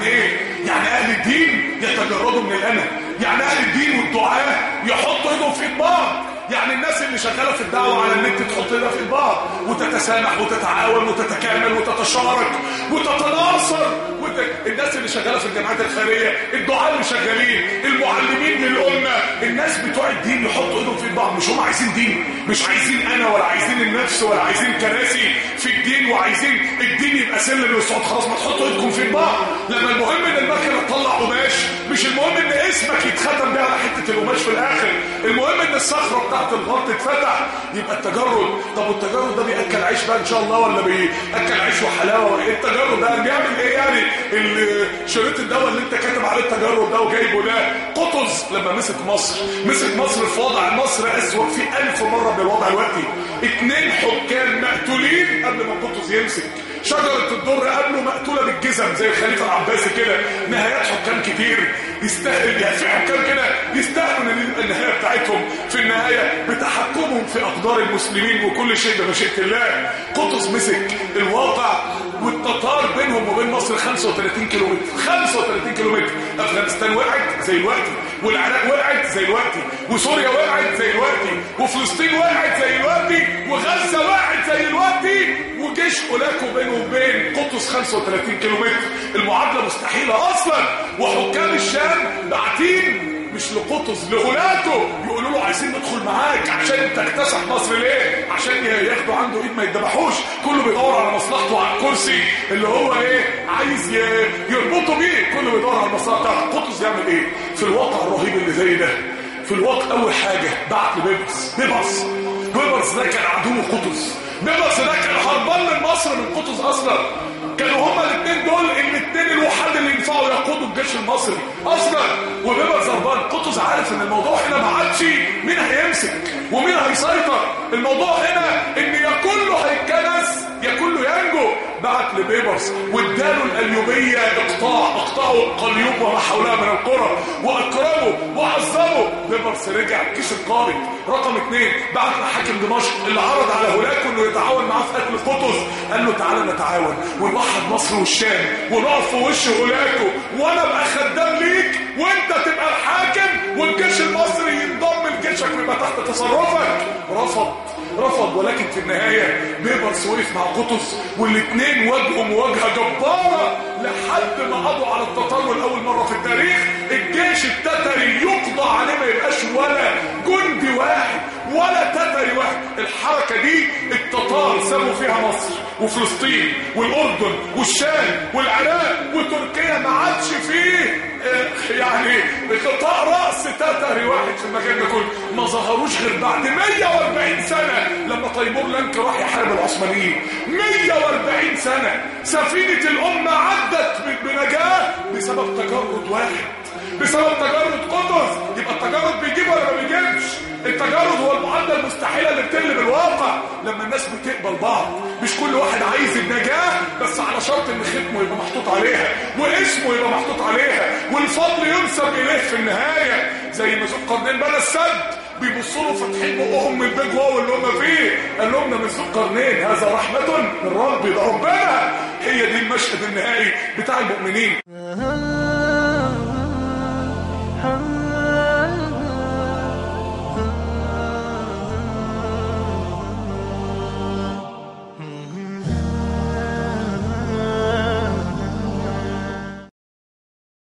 يعني إيه؟ يعني أهل الدين يتجردوا من الأمل. يعني أهل الدين والدعاء يحطوا ايده في بعض يعني الناس اللي شغالة في الدعوة على النت تحط إيدها في بعض وتتسامح وتتعاون وتتكامل وتتشارك وتتناصر. وت... الناس اللي شغالة في الجامعات الخيرية الدعاه اللي شغالين المعلمين للامه الناس بتوع الدين يحطوا إيدهم في بعض مش هم عايزين دين مش عايزين أنا ولا عايزين النفس ولا عايزين كراسي في الدين وعايزين الدين يبقى سلم للصعود خلاص ما تحطوا إيدكم في بعض لما المهم إن المكنه تطلع قماش مش المهم إن اسمك يتختم بيها على حتة القماش في الآخر. المهم إن الصخرة بتاعت الغلط تتفتح يبقى التجرد. طب والتجرد ده بيأكل عيش بقى إن شاء الله ولا بياكل عيش وحلاوة. ولا إيه التجرد ده بيعمل إيه يعني؟ شريط الدواء اللي أنت كاتب عليه التجرد ده وجايبه ده قطز. لما مسك مصر مسك مصر في وضع مصر اسوء في ألف مرة من الوضع الوقتي اتنين حكام يمسك. شجرة الدر قبله مقتولة بالجزم زي الخليفة العباسي كده. نهايات حكام كتير. يستاهل يعني في حكام كده يستاهلوا النهاية بتاعتهم في النهاية بتحكمهم في أقدار المسلمين وكل شيء بمشيئة الله. قطز مسك. الواقع والتتار بينهم وبين مصر 35 كيلومتر. 35 كيلومتر. أفغانستان وقعت زي الوقت. والعراق وقعت زي الوقت. وسوريا وقعت زي الوقت. وفلسطين وقعت زي الوقت. وغزة وقعت زي الوقت. وجيش اولاكو بينه وبين قطز 35 كيلومتر. المعادلة مستحيلة أصلا. وحكام الشام باعتين مش لقطز لغلاته يقولوا له عايزين ندخل معاك عشان تكتسح مصر ليه؟ عشان ياخدوا عنده إيد ما يتذبحوش. كله بيدور على مصلحته على الكرسي. اللي هو إيه؟ عايز يربطه بيه. كله بيدور على بتاعته قطز يعمل إيه؟ في الواقع الرهيب اللي زي ده. في الواقع أول حاجة بعت لبيبرس. بيبرس. بيبرس ده كان عدو قطز بيبرس ده كان هربان من مصر من قطز أصلا كانوا هما الاثنين دول الاثنين الوحيد اللي ينفعوا يقودوا الجيش المصري. أصلا وبيبقى زربان قطز عارف إن الموضوع هنا ما عادش مين هيمسك ومين هيسيطر. الموضوع هنا إن يا كله هيتكنس يا كله ينجو. بعت لبيبرس واداله الأليوبية اقطاع اقطعوا قليوب وما حولها من القرى واكرموا وعظموا بيبرس رجع الجيش القاري. رقم اثنين بعت لحاكم دمشق اللي عرض على هولاكو إنه يتعاون معاه في قتل قطز. قال له تعالى نتعاون ونوحد مصر والشام ونقف في وش هولاكو. وأنا ابقى خدام ليك وأنت تبقى الحاكم والجيش المصري ينضم لجيشك ويبقى تحت تصرفك. رفض. رفض ولكن في النهاية بيبرس وقف مع قطز والاثنين واجهوا مواجهة جبارة لحد ما قضوا على التتار لأول مرة في التاريخ. الجيش التتري يقضى عليه ما يبقاش ولا جندي واحد ولا تتري واحد. الحركة دي التتار سابوا فيها مصر وفلسطين والأردن والشام والعراق وتركيا ما عادش يعني قطاع رأس تتري واحد في المكان ده كله ما ظهروش غير بعد 140 سنة لما تيمور لانك راح يحارب العثمانيين. 140 سنة. سفينة الأمة عدت بنجاة بسبب تجرد واحد. بسبب تجرد قطز يبقى التجرد بيجيب ولا ما بيجيبش؟ التجرد هو المعادله المستحيله اللي بتقلب الواقع لما الناس بتقبل بعض مش كل واحد عايز النجاة بس على شرط إن ختمه يبقى محطوط عليها واسمه يبقى محطوط عليها والفضل ينسب إليه في النهاية. زي ما ذو القرنين بنى السد بيبصوا له فاتحين بقهم من البيج واو اللي هم فيه. قال لهم ده من ذو القرنين هذا رحمة من ربي ده ربنا. هي دي المشهد النهائي بتاع المؤمنين.